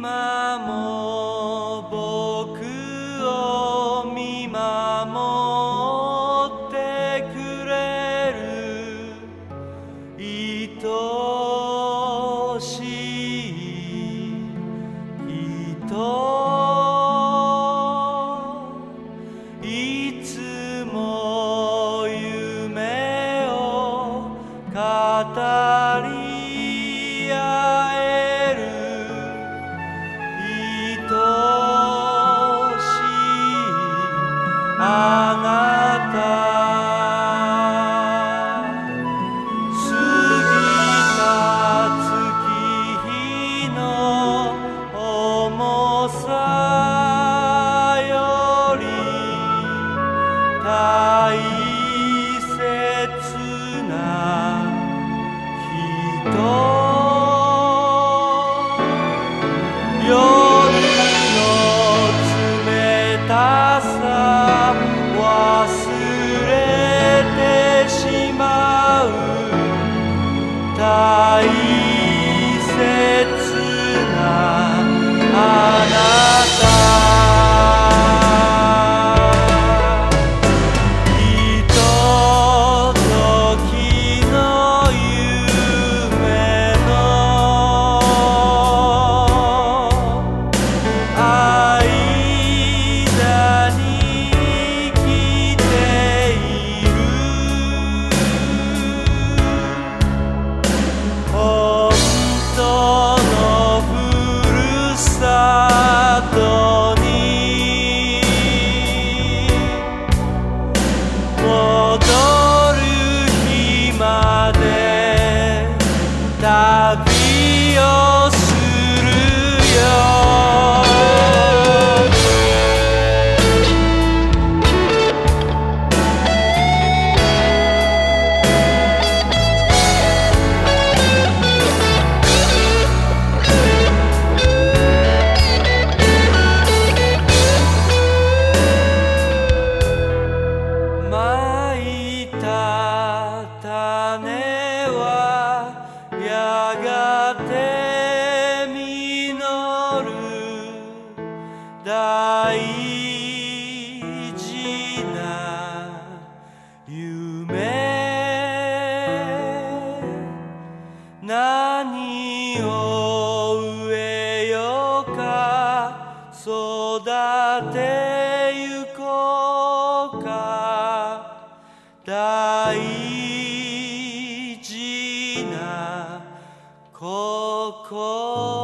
今も僕を見守ってくれる愛しい人いつも夢を語り дай 大事な夢何を植えようか育てゆこうか大事な心